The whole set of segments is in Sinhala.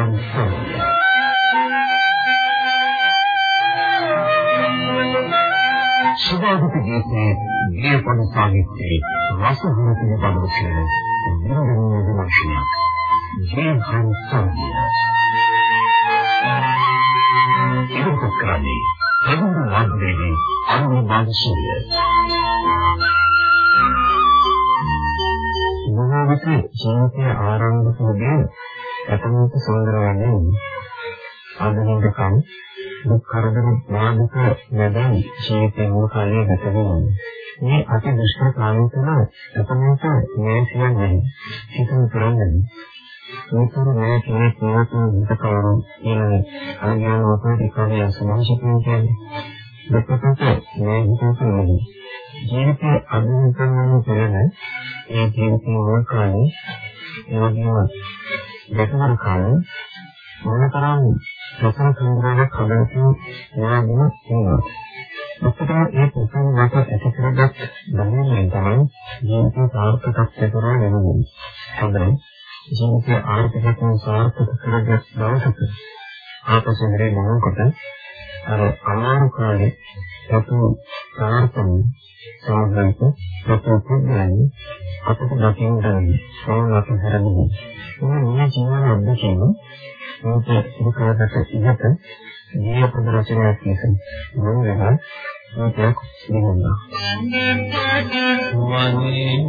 ජීහන්සය සුභාගත ගීතයේ ගීපන සාහිත්‍යයේ රසහර පිළිබඳව කියන විඳින විමර්ශනයක් ජීහන්සය ඉදිරිපත් කරන්නේ තරුණ වාද්‍යයේ අනුමානශීලය බොහෝ විට ජීවිතය ආරම්භ කරගෙන ඇතමක සුන්දර වන්නේ ආධුනිකකම් දුක් කරදර බාධක නැදන් ජීවිතේ මුල් කාලයේ ගත වෙනවා. මේ අති දුෂ්කර කාලය තුළ ඇතමක මේ කියන්නේ හිතන කරන්නේ. මේකම මේ කෙනෙක් නෝතන හිතකවරු කියන අඥාන වශයෙන් ඒකේ සමාජිකයන් කියන්නේ. දෙකට මේ හිතේ ජීවිතය අදින කරන පෙරන ඒ ජීවිතේ මොන කාලේ ඒ වගේම දෙකවර කාලේ මොනතරම් සසර සංග්‍රහයක් හදලා එයාගෙන ඉන්නවා. ඔක්කොම ඒ පුතන් වාස ඇති කරගත් ධර්මයෙන් තමයි ජීවිතය සාර්ථකත්වයට කරගන්නේ. හොඳයි. ජීවිතය ආර්ථිකව සාර්ථක කරගත් දවසක ආපසුරේ මොනකොට අර අමාරු කාලේ සතු සාර්ථකව සාහෘත සතු පුද්ගලයන් අපට දකින්න ගන්නේ සෝනක හැරෙන්නේ. මේ ජීවන අධ්‍යක්ෂණය මේක දුකකට ඉහත ජීව ප්‍රදර්ශනයක් නිසා මොන වෙනවා මේක නිහඬ. වනේ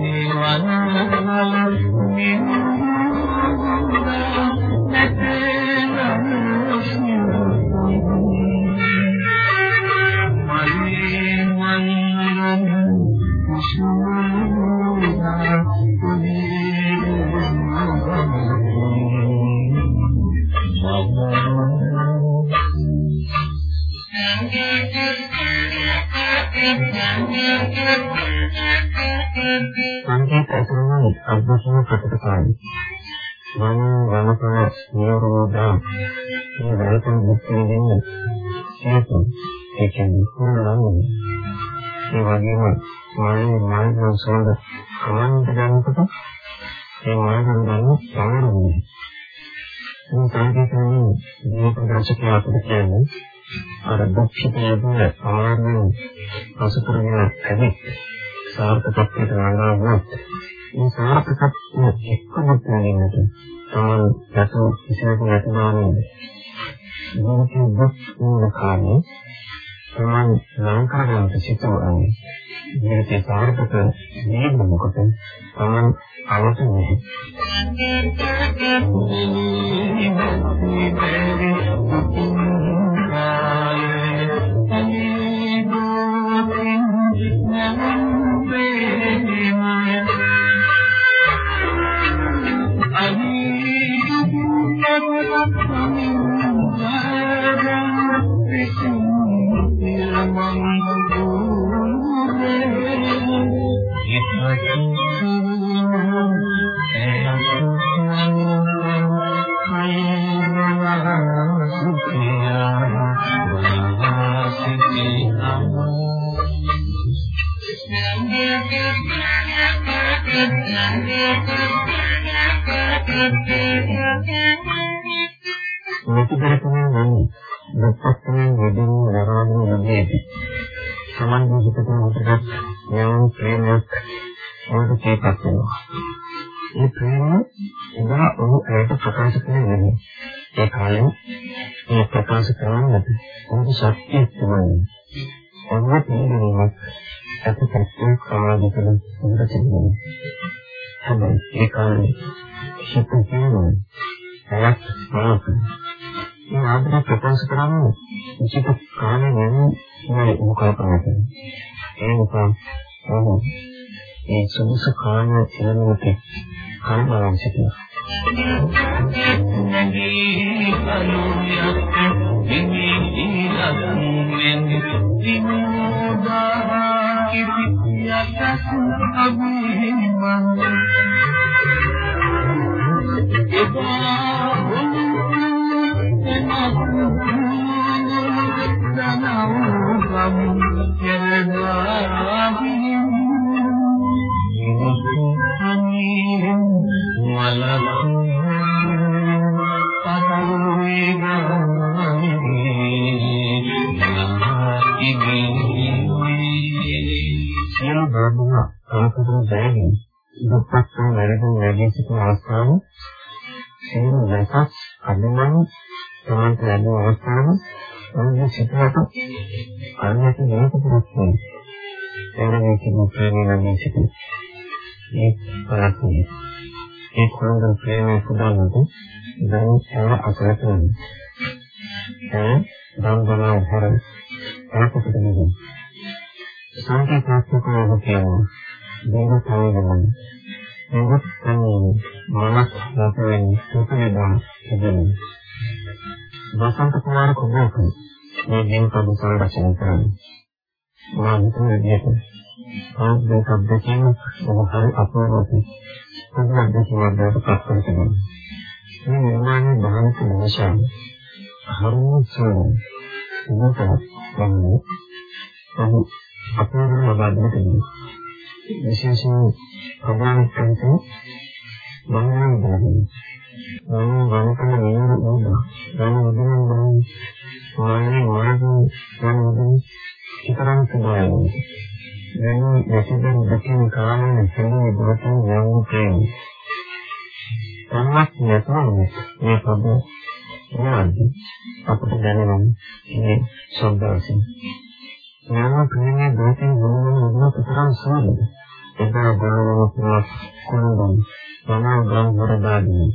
සංකේත ඇතුළේ අද්භූත ප්‍රතිපදායි. මම වනකන නිරෝධා මේ වැරතන මුක්ති විඳින්න හේතු ඒ කියන්නේ කුරුණම් ඒ වගේම මම මානසික සෝඳ කමන්ත ගන්නකොට ඒ මානසික ගන්න සාරන්නේ මේ සංකේතයේ මේ ප්‍රදර්ශකය අපිට කියන්නේ අර දුක්ඛිතයේදී ආරම්භ අසුතරගෙන ඇති සාර්ථකත්වයට වඩා මේ සාර්ථකත්වය එක්කම දැනෙන්නට තමන් යතු විශේෂ නැතිවන්නේ මේකේ දුක් වූ කාලේ තමන් නම් කරගන්නට සිතුවන්නේ ජීවිතේ සාර්ථක වීම මොකද? තමන් අවසන්නේ ප්‍රතිපරකමෙන් නම් දෙපැත්තෙන් යෙදෙන නරාගෙන යන්නේදී සමන්ගේ හිතට මුදගත් යම් ප්‍රේමයක් වලට තේපත් වෙනවා. ඒ ප්‍රේම එදා ඔහු ඇයට ප්‍රකාශ කරන්නේ ඒ කාලේ ඒ ප්‍රකාශ කරන්නේ ඔහුගේ ශක්තිය තමයි. ඔහු තේරෙන්නේ ඇති ප්‍රත්‍යක්ෂ සමාධිකල හොඳ තිබුණා. හැබැයි ඒ කාලේ හිත කියන්නේ ඇයක් මාක මේ ආදර ප්‍රකාශ කරන්නේ විශේෂ කාරණා නෙවෙයි මේ මොකක්ද ඒ නිසා ඔහු ඒ සුදුසු කාරණා එළවෙන්නට කල්පනා සිටිනවා. නදී සියලු බාධා ආපදින බැවින් දුක්පත් වූ වැරදි වැඩි සිටින අවස්ථාව සියලු නැසස් අනුමන් තමන්ට ලැබෙන අවස්ථාව ඔන්නේ සිතට අන්නත මේක පුරුත්තුයි එරේ කිව්ව ප්‍රේමයෙන් නම් සිටින ඒ පරක්කේ ඒ කොරඳ ප්‍රේමය පුදානට දැන් සම අසලට වෙනවා. ඒ දන්දනා හර ආපකට නෙමෙයි සංකේතාත්මකව කියනවා. දේව තවගෙන මොකද තමයි මනස් නැතෙන් සුපේදා කියන්නේ වසන්ත කුමාර කුමාරක මේ දින කඩුසල් රචනා කරන්නේ මම හිතුවේ විදිහට ආන්දේ කබ්දකින් ඔබ හරි අපරාධයි කොහොමද කියවන්නට ප්‍රශ්න කරනවා මේ නිර්මාණය බාහිර නිවසන් හරියට සෝන ඉන්නකවත් වන්නේ අහු අපරාධ ලබා දෙන්න විශේෂයෙන් ප්‍රමාණික කරන්නේ මම බලන්නේ මම වණකම නියර උද මම උදෙන් බලන්නේ වායනේ වායනේ මම උදෙන් ඉතරම් සුබයි දැන් යසිදන් දෙකින් කාමන සෙනෙහ දුරටම යවු ප්‍රේමී තමක් නැතුව මේ පද යාදි අපට දැනෙනවා මේ සම්බන්ධයෙන් නාම ප්‍රේමයේ දෙකින් වුණා වුණා තරම් සුවඳ එදා බලනවා කොහොමද තමා ගම් වරදාදී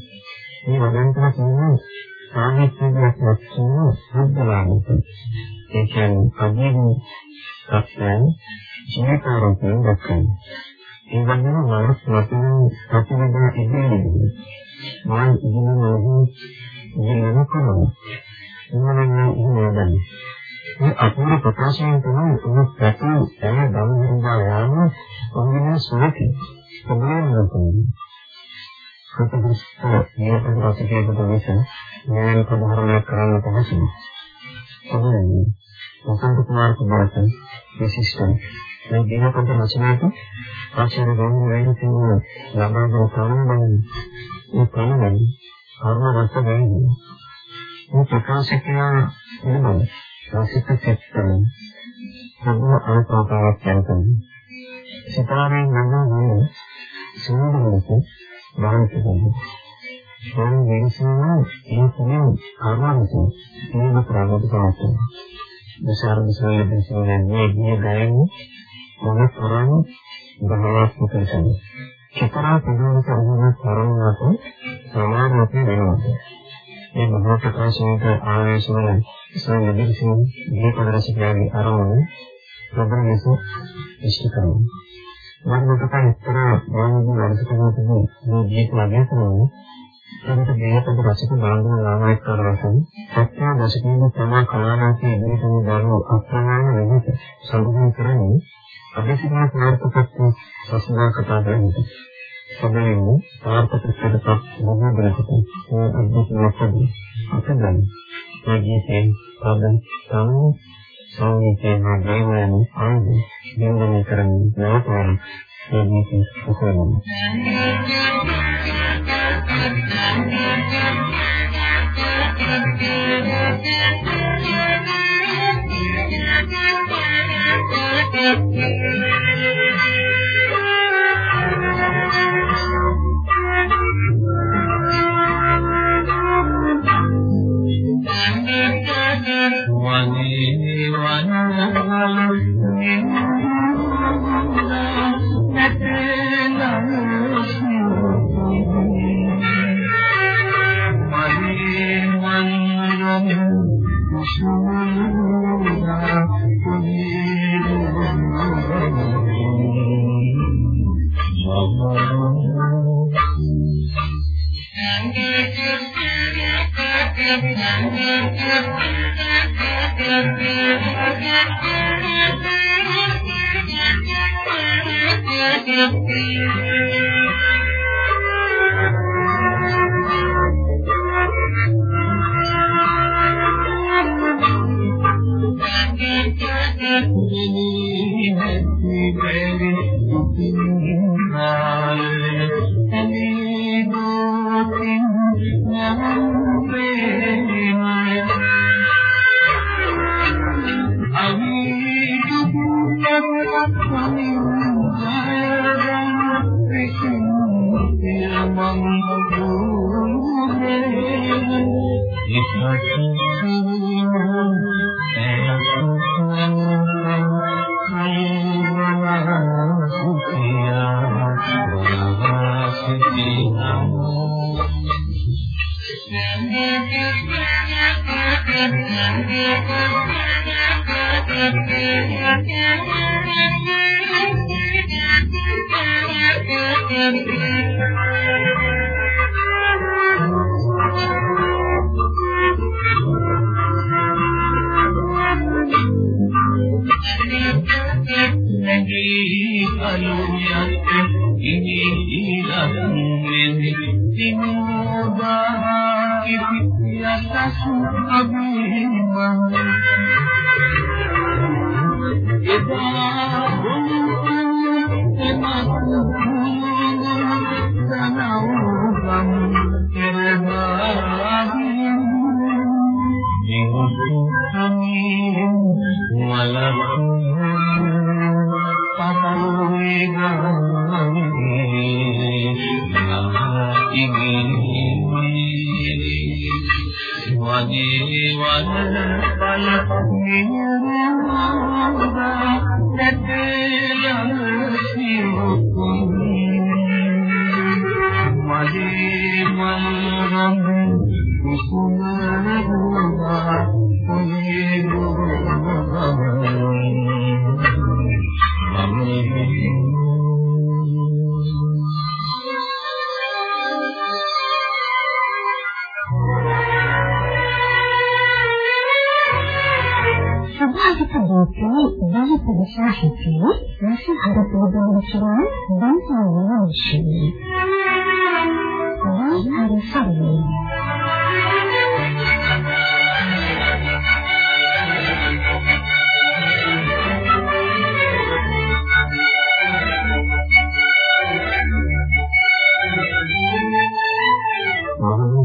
මේ වදන්තර කියන්නේ සාහිත්‍යයක් වශයෙන් සම්බලාමිත ඒ කියන්නේ කවියෙන් සත්‍යයන් ජීවිතාරෝපණය දක්වන ඒ වගේම මානස් වශයෙන් ප්‍රතිවිදා ඉදිරියේ මාන ඉදිරියේ ඉදිරියේ කරනවා එවනම් ඉන්නේ මේ අපූර්ව ප්‍රකාශයෙන් තමයි උන් පැතු එන දවසින්දා යාම ඔන්නේ සුවති ප්‍රබලම කරන්නේ සුපදිස්ස නියත රසකේකට විස ඥාන ප්‍රධාරණය කරන්න පහසුයි. තමයි වසන්ත කුමාර කුමාරයන් විශිෂ්ට මේ දිනපොත රචනාවට ආචාර්ය ගෞරව වෛරතුංග ලබා දෙන ප්‍රමාණය ඒ ප්‍රමාණය කර්ම රස වෙන්නේ. මේ ප්‍රකාශකයා එනවා රසික චිත්තන සම්ම අනුපාතාවක් යනවා. සිතාරෙන් නම් නෑ සූදුලක බාහිර කරන්නේ. මම වෙනසම ඒ කියන්නේ කර්මවලින් මේක ප්‍රාණික පාස්තන. දසාරම සෝයයෙන් සෝයන්නේ ගිය ගයන්නේ මොන තරම් බහවත් කරන්නේ. චතරා පදවල කරන තරමකට සමානව වෙනවා. මේ මහා ප්‍රකාශනයක ආවේශවල සෝයයෙන් මේ පදරසිකාගේ ආරම්භය ප්‍රබල ලෙස ඉෂ්ට කරනවා. මම මොකක්ද ඉතර වගේ වැඩසටහනකදී මේ ගීත ලගය කරන්නේ ඒකට මේකට රසික බාන්දන ලාමයික කරවසන් සත්‍ය දශකයේ තමා කලානාකේ ඉදිරියට දරන අප්‍රමාණ වෙනස සම්බන්ධ කරන්නේ අධිසිනා සාර්ථකත්ව සසනා කතා කරන්නේ සමයෙන් සාර්ථකත්වයට මොනවදකට ඒ අධිසිනාකදී අපදන් මේ නැගීසෙන් පබන් සමු සංගීතයේ දේවයන් ආදී දේවයන් කරන්නේ නැවතම සංගීතයේ සුසමන නිර්මාණය කරමින් විශාසකයා රස අරපෝදාන කරන බන්තාවන විශ්වය. ආහාර සම්මේ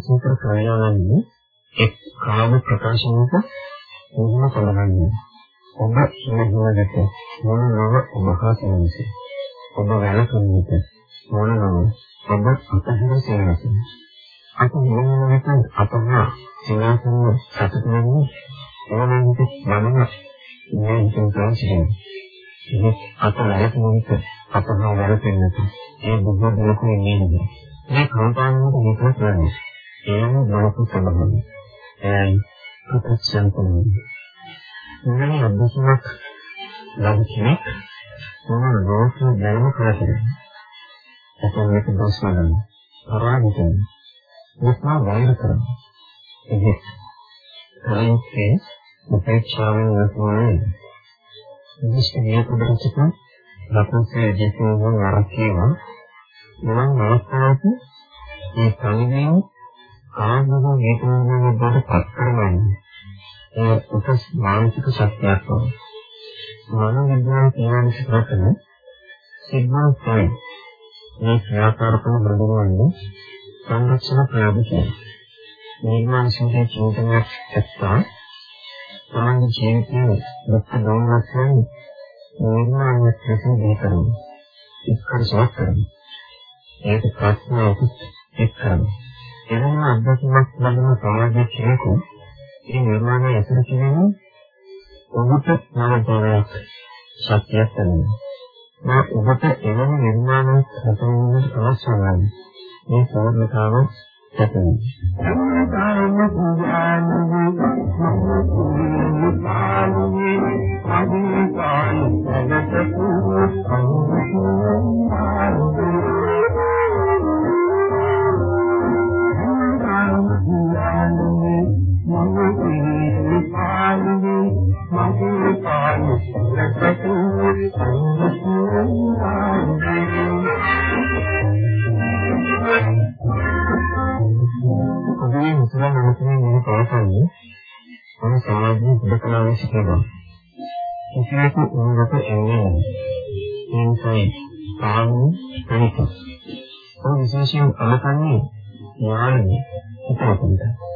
සූත්‍ර කරනවාන්නේ එක් කාම ප්‍රකාශනක මොනවා සඳහන්න්නේ ඔබ හිමහිමකට මොන නව ඔබ හා සෙනසෙ ඔබ වැළකෙන්නට මොන නව ඔබ අතහැර සෙනසෙ අප හිමහිමකට අපහා සෙනසෙන්න සතුට වෙන්නේ ඕනෑමක මනම මේ හිතෙන් කාසිරෙන ඒ අත වැළකෙන්නට අපහා වැළකෙන්නට ඒ බුද්ධ දෙලක ඉන්නේ නේද? මේ කම්පාවකට විතරක් නෙවෙයි ඒම බලපු සම්බන්ධයි. එයයි ප්‍රත්‍යක්ෂයෙන් කියන්නේ මෙවැනි අත්දැකීමක් ලබන කෙනෙක් මොන ලෝකෙ දැනුම කරන්නේ එතන මේක දොස්මන පරාමිතෙන් මුස්නා වෛර කරන එහෙත් කරන්නේ උපේක්ෂාවෙන් නැතුවනේ විශ්වයේ පුදරචක ලකුණේ ජීවිතය වරකේවා මම අවස්ථාවක මේ සංවේගයෙන් කාමක හේතුවෙන් බඩ පත් කරගන්නේ ඒ උසස් මානසික ශක්තියක් වගේ. මනෝ විද්‍යාව කියන විශ්ලේෂණ සිග්මන්ඩ් ෆ්‍රොයිඩ් මේ ක්‍රියාකාරකම හඳුන්වන්නේ සංරක්ෂණ ප්‍රයෝගය. නිර්මාණශීලී චින්තනයක් ඇත්තා තමන්ගේ ජීවිතයේ දුක් දෝමනස්යන් නිර්මාණය ලෙසින් දෙකරනවා. ඉස්කරසක් කරනවා. ඒක ප්‍රශ්නාවක් එක් කරනවා. එනම් අත්දැකීමක් ලැබෙන සමාජයේ කෙනෙකු ඒ නිර්මාණය ඇතුළත කියන්නේ ඔබට නවතයක් ශක්තියක් තියෙනවා. මා ඔබට එවැනි නිර්මාණයක් හදන්නට අවශ්‍ය නැහැ. මේ සාධනතාව සැපයි. සම්මාන පුජානෝ පාලුනි අදිකාන සදසතු අනුසුමාන මගේ පාළුවේ මගේ පාළු සැකසතු ඔබේ මුසලන් අනුසමේ මේ පවසන්නේ මම සමාජයේ දෙකලා විශ්කේවා කිසියක උන්ගත එන්නේ නැහැ එන්සයි පාළු තනික ඔය විශේෂයෙන් අමතන්නේ ඥානෙ හිතවතුන්ට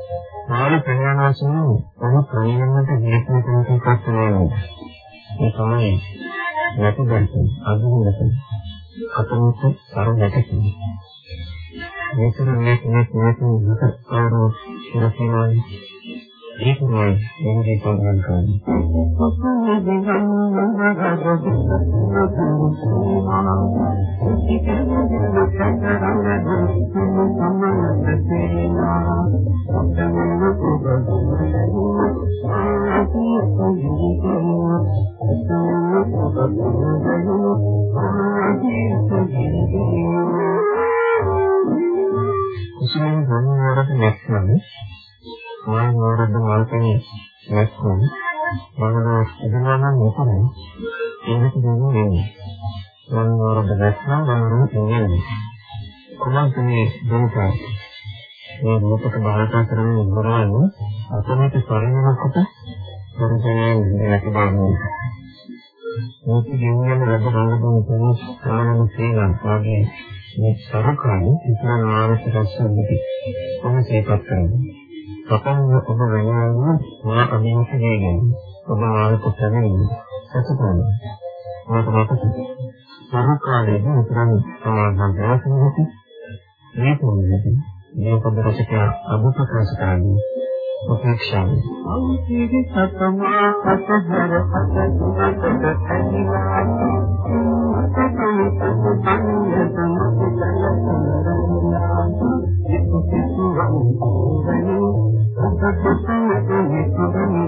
සාරි ප්‍රඥානාසන ඔහු ප්‍රේමකට හේතු කෙනෙක් පස්සනේ ඒ තමයි නැති දැක්කේ අදුනක අතමුත් සර නැති විතර මේ කෙනෙක් මේක විතර කවුරු කියලා ඒක තමයි එන්නේ සඳහන් කරන්නේ. කුසලයෙන් ගන්නවරට නැත්නම් මම වරද්ද මාල්කනේ නැත්නම් මම ඉදලා නම් මොකද ඒක දෙන්නේ මම වරද්ද නැත්නම් මම කියන්නේ කොහොමද මේ දුක මේ රූපක බාහිර කරන ඉවරවන්නේ අතනට පරිණාමකට පරිසරයෙන් නැති බව. මේක කියන්නේ වැඩ කරන දුක ප්‍රාණන සේනම් වගේ මේ සරකාරී ඉතන ආරස රසන්නේ කොහොමද ඒකත් කරන්නේ? සතන් ඔබ වෙනවම මා අභිමුඛ දෙයකින් ඔබ මාර්ග සැලෙන්නේ සතුටුයි මට මතකයි සරකාරී ඉතන සමාධම් දවසකදී මේ පොන්නේ මේ පොද රචක අභිප්‍රකාශ කරන්නේ උපේක්ෂාව. අවුතිරි සතමා අතහර අතතුරට ඇනිවා. සතම සතන්නේ සම්පූර්ණ සිතු සිතු වංගුවනි අතපතන දෙවි සුබනි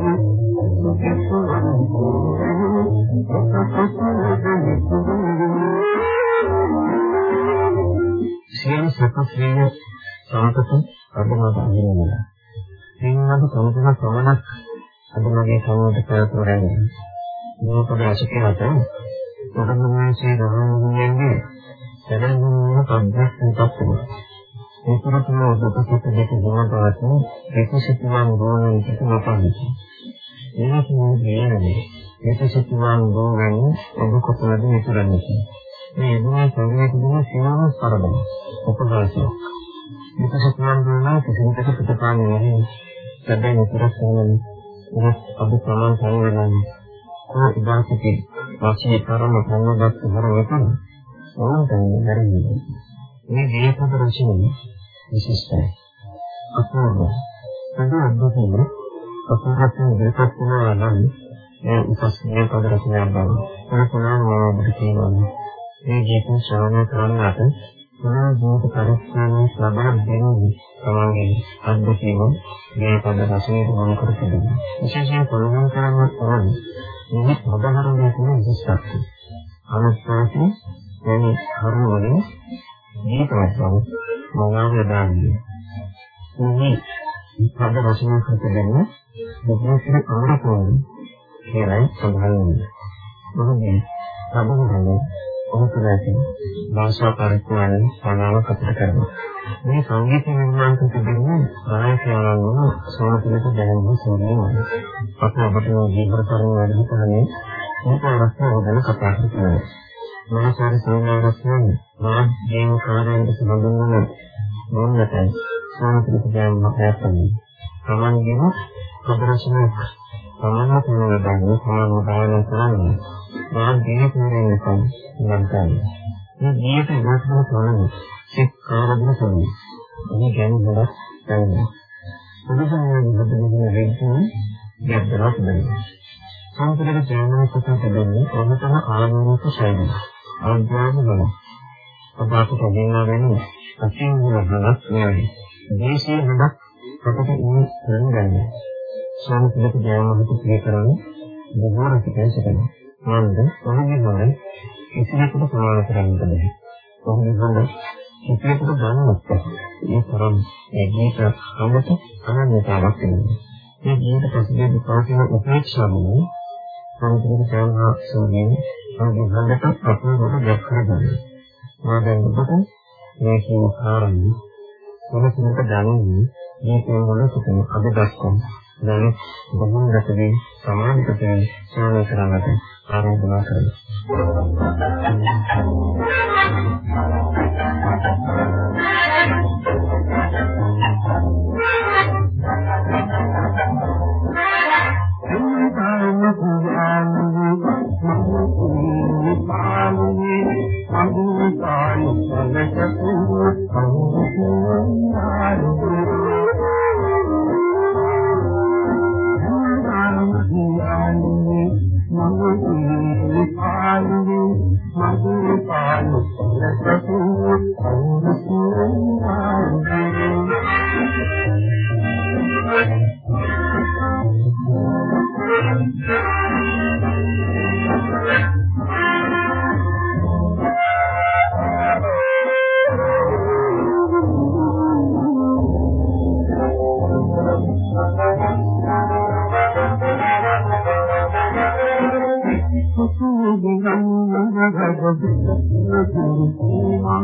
සිතු වංගුවනි අතපතන දෙවි සුබනි සියලු සකස්ලිය සාතක අදමත අහිමිලා සිංහද සමුදන සමනක් අද මගේ සමුදට පැවතුරන්නේ මේ ප්‍රදේශකේ අත උඩමනසේ රහමුන්නේ සැලෙන්නේ පබ්බක් තත්ත්වය ඒතරතුම ඔබට දෙක ගුණතාවක් ඒකසිතුවන් ගෝණයෙන් කිතුමපන්නේ ඒක නෙවෙයි ඒකසිතුවන් ගෝණයෙන් ඔබ කොතනද ඉතුරුන්නේ මේ දුනා සංගීතයේ සියලුම සරදම උපකාශයක් ඒකසිතුවන් ගෝණය කිසිමකට පිටපාන්නේ නැහැ සැබෑ විතරක් නෙවෙයි ඒක අද ප්‍රමාණ සංවරණය කොහොමද ඉදාසිතේ වාසිය කරන ප්‍රමාණවත් හරවතන ඕන තමයි හරිනේ මේ දීපක රචනය විශිෂ්ටයි. අපූර්ව සඳහන් අද්භූතම අපූර්වත්වයෙන් දීපක් වෙනවා නම් ඒ උපස්මය පද රචනයක් බව. ඒක තමයි මම කියනවා. මේ ජීවිත ශ්‍රවණය කරන්නට මොනවා ජීවිත පරිස්සමෙන් ලබා දෙන්නේ තමන්ගේ අත්දැකීම මේ පද රසයේ මොන කර තිබෙනවා. විශේෂයෙන් පොළොවන් කරන්නත් ඕනේ මේ පදහරණය කියන විශේෂත්වය අනුස්සාරී මේ කරුණ වලින් ජීවිතවත් බව මොනවාද දාන්නේ මේ පද රසයේ කරගෙන දෙවියන් අමරකෝන් කියලායි සඳහන් වෙන්නේ මොකද සම්බන්ධනේ ඔහුතුලාදී භාෂා පරිපූර්ණ සානාව කතා කරනවා. මේ සංගීත නිර්මාණ කරන ආයතනවල සෝනතිලක දැනුම සෝනේ. අපි අපට ජීවර කරන වැඩි කරන්නේ මේක අවස්ථාව ගැන කතා කරනවා. මනසාරි සෝනාරස්යන් මා ජීව කාර්යයෙන් සම්බන්ධ වන මොනකයි සෝනතිලක දැනුම ප්‍රයත්නයි. සමන්ගින ප්‍රදර්ශනයක් සමාන කරන දාන්නේ සමාන දාන කරන්නේ. මා ජීවිත නිරේකම් ලංකාවේ. මේ ජීවිත ඉවසන තොරණ සිත් කාරදන සමයි. මේ ගැන හොරක් දැනෙනවා. පුදුසමයෙන් බදගෙන වෙන්නේ ගැඹුරක් දැනෙනවා. සංකල්ප ජීවන කොට දෙන්නේ ඔහතන ආගමික ශෛලිය. ආඥාන බල. අපට කියනවා වෙන්නේ අසිංහල හලක් නෙවෙයි. දේශීය හදක් අපට ඉන්නේ කරන්නේ. සංකල්ප ජීවන කොට පිය කරන්නේ බොහෝ රසිකයන් සිටිනවා. නන්ද ඔහුගේ මොන කිසිවෙකුට සමාන කරන්න බෑ. ඔහුගේ මොන කිසිවෙකුට ගන්නවත් ඒ තරම් ඒ ගීත අමත අනන්‍යතාවක් තියෙනවා. මේ ගීත පසුගිය පවතින උපේක්ෂාවම සම්පූර්ණ සංහා සෝනේ ඔහුගේ හඳට අපේ කොට දැක්කා ගන්න. මා දැන් ඔබට මේ කියන කාරණේ මොනසෙකට දැනෙන්නේ මේ කෙනෙකුට සිටින අද දක්වා දැන් බොහෝ රටේ සමානිකතේ සානය කරන්නට ආරම්භ කරනවා. Thank you.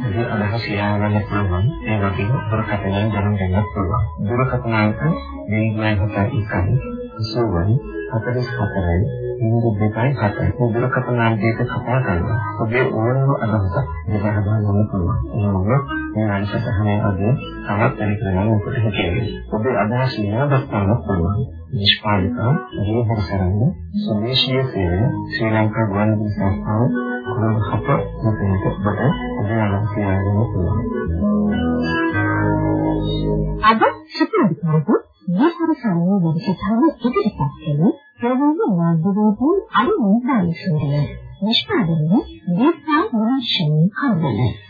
පොදු අදහස් ලියාගන්න පුළුවන්. ඒ වගේම දුරකථනයෙන් දැනුම් ගන්නත් පුළුවන්. දුරකථන අංක 0971 80 44යි ඉන්දු දෙකයි හතයි. දුරකථන අංකයක කතා කරනවා. ඔබේ ඕනම අදහසක් දෙබහදා ගන්න පුළුවන්. එහෙනම් මේ අංශතහනේ අද තවත් වැඩි කරගන්න ඔබට හැකියි ඔබේ අදහස් ලියා දක්වන්න පුළුවන්. නිෂ්පාදක ජීවසරණය සුදේශීය සේවය ශ්‍රී ලංකා ගුවන්විදුලි සංස්ථාව නම් අප මෙතනට බඩ අදනම් කියන්න පුළුවන්. අද සුපුරුදු විහාර සංවේ වැඩසටහන ඉදිරිපත් කළ ප්‍රවීණ වාද්‍යවේදී අනුන් දානසූරිය. නිෂ්පාදනය දීපා වංශන් කවුරුනේ?